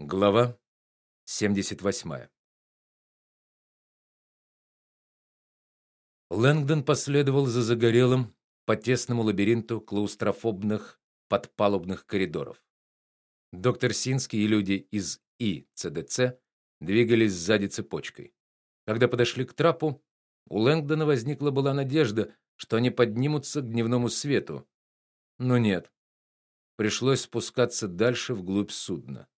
Глава 78. Лэнгдон последовал за загорелым по тесному лабиринту клаустрофобных подпалубных коридоров. Доктор Синский и люди из ИЦДЦ двигались сзади цепочкой. Когда подошли к трапу, у Лэнгдона возникла была надежда, что они поднимутся к дневному свету. Но нет. Пришлось спускаться дальше вглубь судна.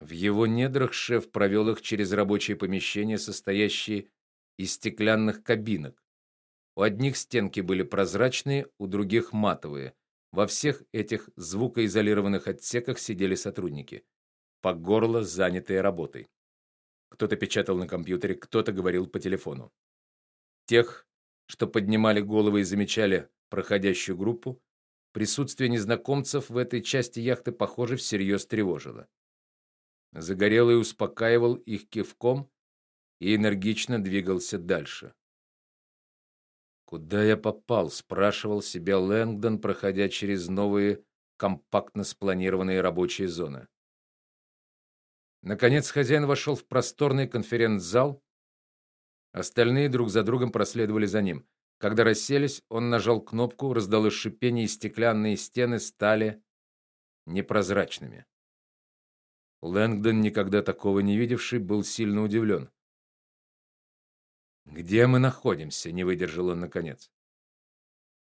В его недрах шеф провел их через рабочие помещения, состоящие из стеклянных кабинок. У одних стенки были прозрачные, у других матовые. Во всех этих звукоизолированных отсеках сидели сотрудники, по горло занятые работой. Кто-то печатал на компьютере, кто-то говорил по телефону. Тех, что поднимали головы и замечали проходящую группу, присутствие незнакомцев в этой части яхты, похоже, всерьез тревожило. Загорелый успокаивал их кивком и энергично двигался дальше. Куда я попал, спрашивал себя Лэнгдон, проходя через новые компактно спланированные рабочие зоны. Наконец хозяин вошел в просторный конференц-зал. Остальные друг за другом проследовали за ним. Когда расселись, он нажал кнопку, раздалось шипение, и стеклянные стены стали непрозрачными. Лэнгдон, никогда такого не видевший, был сильно удивлен. Где мы находимся? не выдержал он наконец.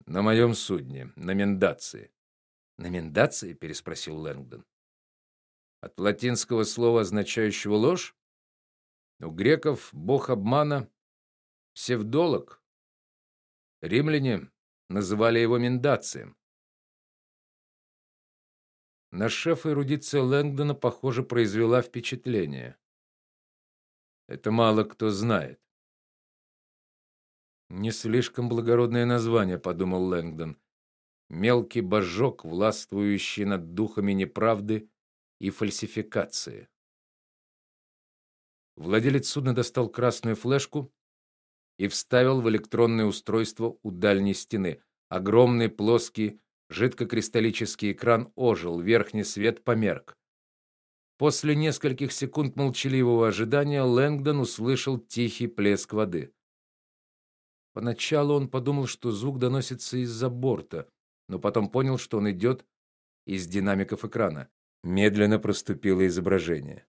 На моем судне, на Мендации. На Мендации? переспросил Лэнгдон. От латинского слова, означающего ложь? У греков бог обмана псевдолог. Римляне называли его Мендацием. На шефа эрудиция Лэнгдона, похоже, произвела впечатление. Это мало кто знает. Не слишком благородное название, подумал Лэнгдон. Мелкий божок, властвующий над духами неправды и фальсификации. Владелец судна достал красную флешку и вставил в электронное устройство у дальней стены. Огромный плоский Жидкокристаллический экран ожил, верхний свет померк. После нескольких секунд молчаливого ожидания Лэнгдон услышал тихий плеск воды. Поначалу он подумал, что звук доносится из-за борта, но потом понял, что он идет из динамиков экрана. Медленно проступило изображение.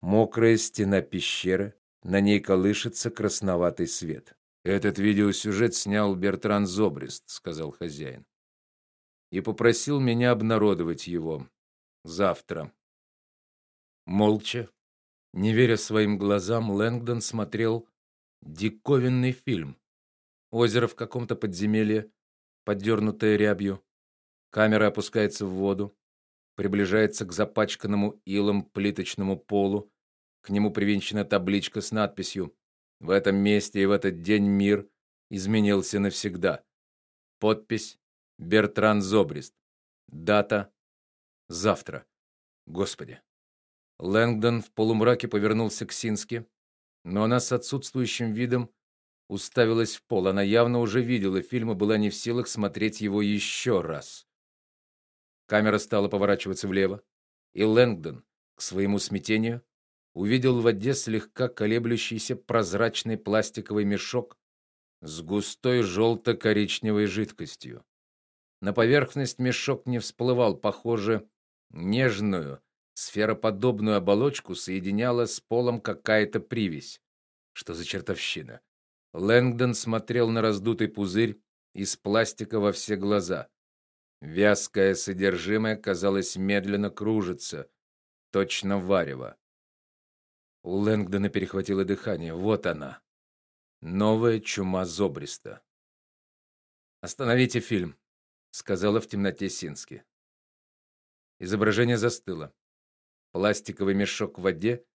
Мокрая стена пещеры, на ней колышется красноватый свет. Этот видеосюжет снял Бертран Зобрист, сказал хозяин и попросил меня обнародовать его завтра. Молча, не веря своим глазам, Лэнгдон смотрел диковинный фильм. Озеро в каком-то подземелье, поддернутое рябью. Камера опускается в воду, приближается к запачканному илом плиточному полу. К нему привинчена табличка с надписью: "В этом месте и в этот день мир изменился навсегда". Подпись Бертран Зобрист. Дата завтра. Господи. Лэнгдон в полумраке повернулся к Синске, но она с отсутствующим видом уставилась в пол. Она явно уже видела фильм и была не в силах смотреть его еще раз. Камера стала поворачиваться влево, и Лэнгдон, к своему смятению, увидел в воде слегка колеблющийся прозрачный пластиковый мешок с густой желто коричневой жидкостью. На поверхность мешок не всплывал, похоже, нежную, сфероподобную оболочку соединяла с полом какая-то привязь. Что за чертовщина? Лэнгдон смотрел на раздутый пузырь из пластика во все глаза. Вязкое содержимое, казалось, медленно кружится, точно варево. У Лэнгдона перехватило дыхание. Вот она. Новая чума зобриста. Остановите фильм, сказала в темноте Сински. Изображение застыло. Пластиковый мешок в воде,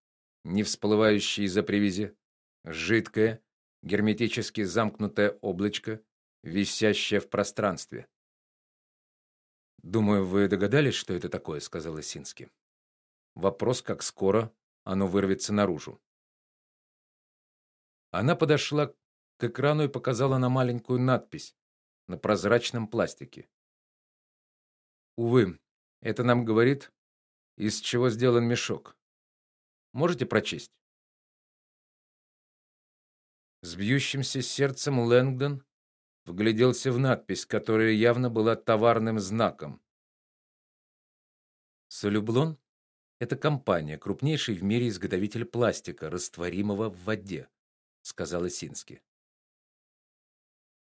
не всплывающий из-за привязи, жидкое, герметически замкнутое облачко, висящее в пространстве. Думаю, вы догадались, что это такое, сказала Сински. Вопрос, как скоро оно вырвется наружу. Она подошла к экрану и показала на маленькую надпись, на прозрачном пластике. Увы, это нам говорит Из чего сделан мешок? Можете прочесть? С бьющимся сердцем Лэнгдон вгляделся в надпись, которая явно была товарным знаком. Солюблон это компания, крупнейший в мире изготовитель пластика, растворимого в воде, сказала Сински.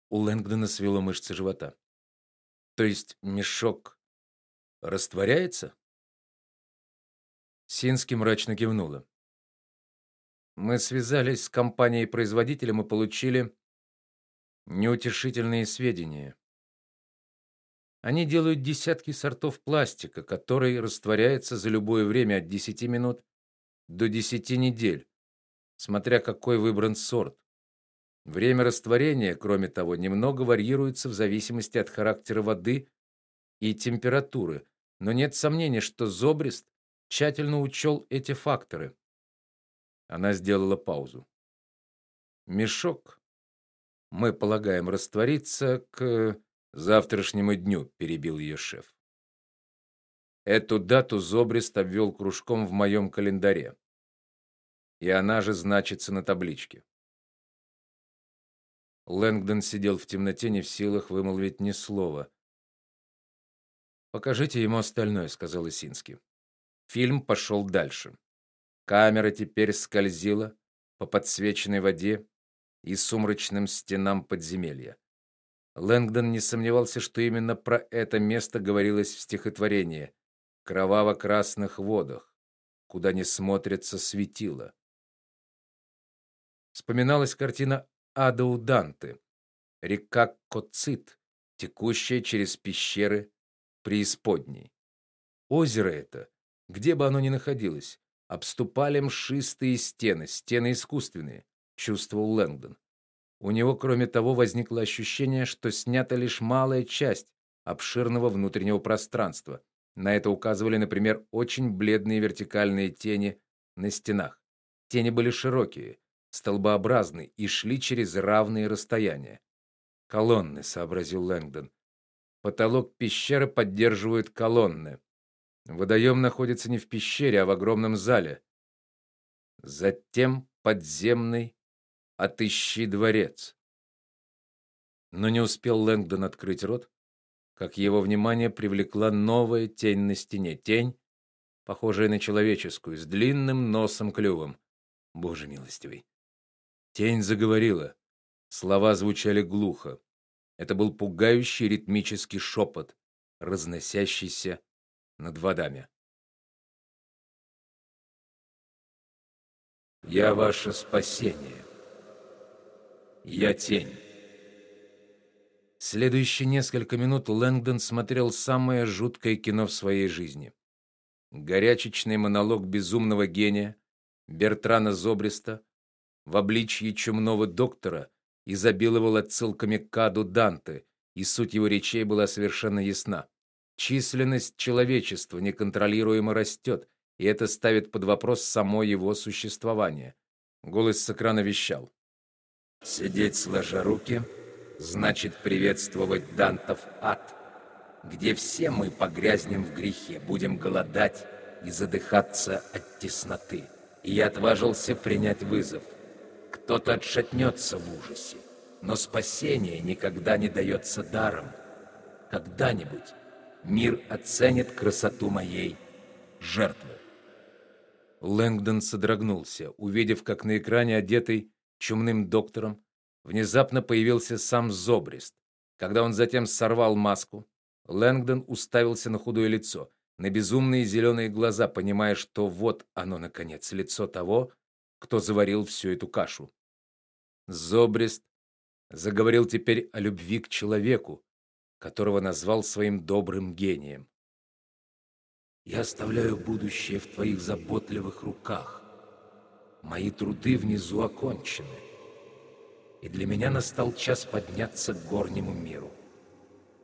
У Лэнгдона свело мышцы живота. То есть мешок растворяется? Сински мрачно кивнула. Мы связались с компанией-производителем и получили неутешительные сведения. Они делают десятки сортов пластика, который растворяется за любое время от 10 минут до 10 недель, смотря какой выбран сорт. Время растворения, кроме того, немного варьируется в зависимости от характера воды и температуры, но нет сомнения, что Зобрист тщательно учел эти факторы. Она сделала паузу. Мешок мы полагаем растворится к завтрашнему дню, перебил ее шеф. Эту дату Зобрист обвел кружком в моем календаре. И она же значится на табличке. Лэнгдон сидел в темноте, не в силах вымолвить ни слова. Покажите ему остальное, сказал Исинский. Фильм пошел дальше. Камера теперь скользила по подсвеченной воде и сумрачным стенам подземелья. Лэнгдон не сомневался, что именно про это место говорилось в стихотворении «Кроваво-красных водах, куда не смотрится светило». Вспоминалась картина Ада у Данте, река Коцит, текущая через пещеры преисподней. Озеро это, где бы оно ни находилось, обступали мшистые стены, стены искусственные, чувствовал Лэнгдон. У него, кроме того, возникло ощущение, что снята лишь малая часть обширного внутреннего пространства. На это указывали, например, очень бледные вертикальные тени на стенах. Тени были широкие, столбообразные и шли через равные расстояния. Колонны, сообразил Лэнгдон. Потолок пещеры поддерживают колонны. Водоем находится не в пещере, а в огромном зале. Затем подземный Отыщи дворец. Но не успел Лэнгдон открыть рот, как его внимание привлекла новая тень на стене, тень, похожая на человеческую, с длинным носом-клювом. Боже милостивый. Тень заговорила. Слова звучали глухо. Это был пугающий ритмический шепот, разносящийся над водами. Я ваше спасение. Я тень. Следующие несколько минут Лэнгдон смотрел самое жуткое кино в своей жизни. Горячечный монолог безумного гения Бертрана Зобриста в обличье чумного доктора изобиловал отсылками к Аду Данте, и суть его речей была совершенно ясна. Численность человечества неконтролируемо растет, и это ставит под вопрос само его существование. Голос с экрана вещал: Сидеть сложа руки значит приветствовать Дантов ад, где все мы погрязнем в грехе, будем голодать и задыхаться от тесноты. И я отважился принять вызов. Кто-то отшатнется в ужасе, но спасение никогда не дается даром. Когда-нибудь мир оценит красоту моей жертвы. Лэнгдон содрогнулся, увидев, как на экране одетый чумным доктором, внезапно появился сам Зобрист. Когда он затем сорвал маску, Лэнгдон уставился на худое лицо, на безумные зеленые глаза, понимая, что вот оно наконец лицо того, кто заварил всю эту кашу. Зобрист заговорил теперь о любви к человеку, которого назвал своим добрым гением. Я оставляю будущее в твоих заботливых руках. Мои труды внизу окончены. И для меня настал час подняться к горнему миру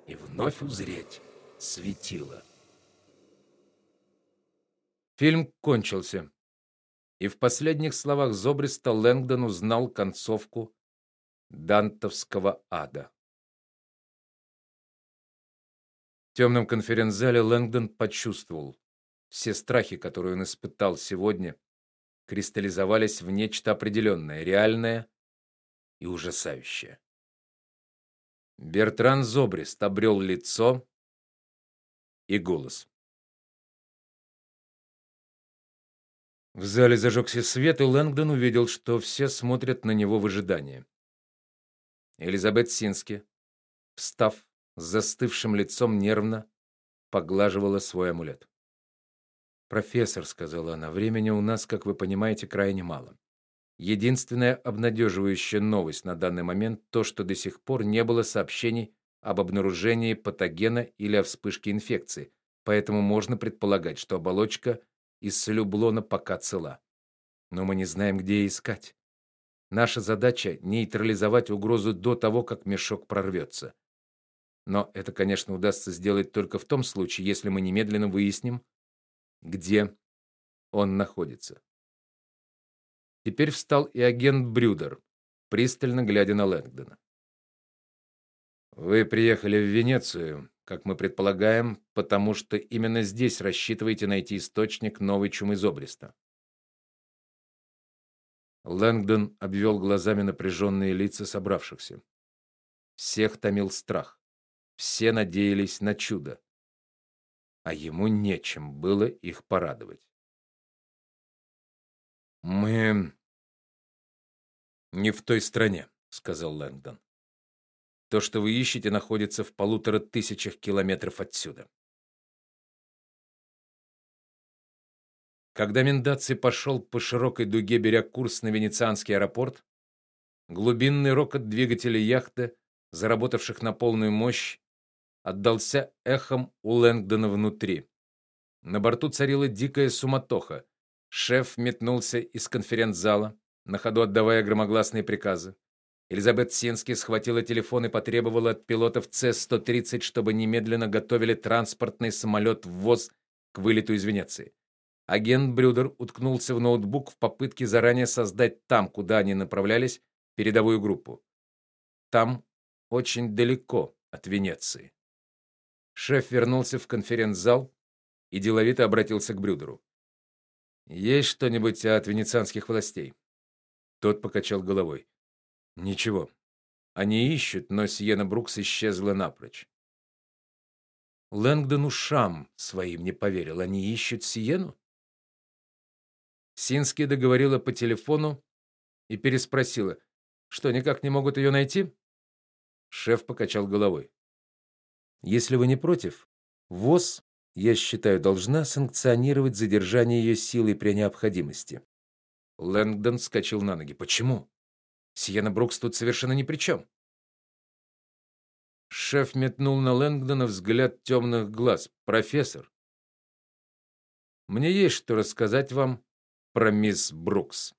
и вновь узреть светило. Фильм кончился. И в последних словах Зобриста Лэнгдон узнал концовку дантовского ада. В темном конференц-зале Лэнгдон почувствовал, Все страхи, которые он испытал сегодня, кристаллизовались в нечто определенное, реальное и ужасающее. Бертран Зобрист обрел лицо и голос. В зале зажегся свет, и Лэнгдон увидел, что все смотрят на него в ожидании. Элизабет Сински, встав с застывшим лицом, нервно поглаживала свой амулет. "Профессор", сказала она, "времени у нас, как вы понимаете, крайне мало. Единственная обнадеживающая новость на данный момент то, что до сих пор не было сообщений об обнаружении патогена или о вспышке инфекции, поэтому можно предполагать, что оболочка из солюблона пока цела. Но мы не знаем, где искать. Наша задача нейтрализовать угрозу до того, как мешок прорвется. Но это, конечно, удастся сделать только в том случае, если мы немедленно выясним, где он находится. Теперь встал и агент Брюдер, пристально глядя на Лэнгдона. Вы приехали в Венецию, как мы предполагаем, потому что именно здесь рассчитываете найти источник новой чумы зобриста. Лэнгдон обвел глазами напряженные лица собравшихся. Всех томил страх. Все надеялись на чудо. А ему нечем было их порадовать. Мы не в той стране, сказал Лэнгдон. То, что вы ищете, находится в полутора тысячах километров отсюда. Когда Мендаци пошел по широкой дуге, беря курс на венецианский аэропорт, глубинный рокот двигателей яхты, заработавших на полную мощь, отдался эхом у Лэнгдона внутри. На борту царила дикая суматоха. Шеф метнулся из конференц-зала, на ходу отдавая громогласные приказы. Элизабет Сински схватила телефон и потребовала от пилотов С-130, чтобы немедленно готовили транспортный самолет в ВОЗ к вылету из Венеции. Агент Брюдер уткнулся в ноутбук в попытке заранее создать там, куда они направлялись, передовую группу. Там очень далеко от Венеции. Шеф вернулся в конференц-зал и деловито обратился к Брюдеру. Есть что-нибудь от венецианских властей? Тот покачал головой. Ничего. Они ищут, но Сиена Брукс исчезла напрочь. Лэнгдон ушам своим не поверил. Они ищут Сиену? Сински договорила по телефону и переспросила: "Что, никак не могут ее найти?" Шеф покачал головой. "Если вы не против, ВОЗ я считаю, должна санкционировать задержание ее силой при необходимости. Лэнгдон вскочил на ноги. Почему? Сиена Брукс тут совершенно ни при чем. Шеф метнул на Лэнгдона взгляд темных глаз. Профессор, мне есть что рассказать вам про мисс Брукс.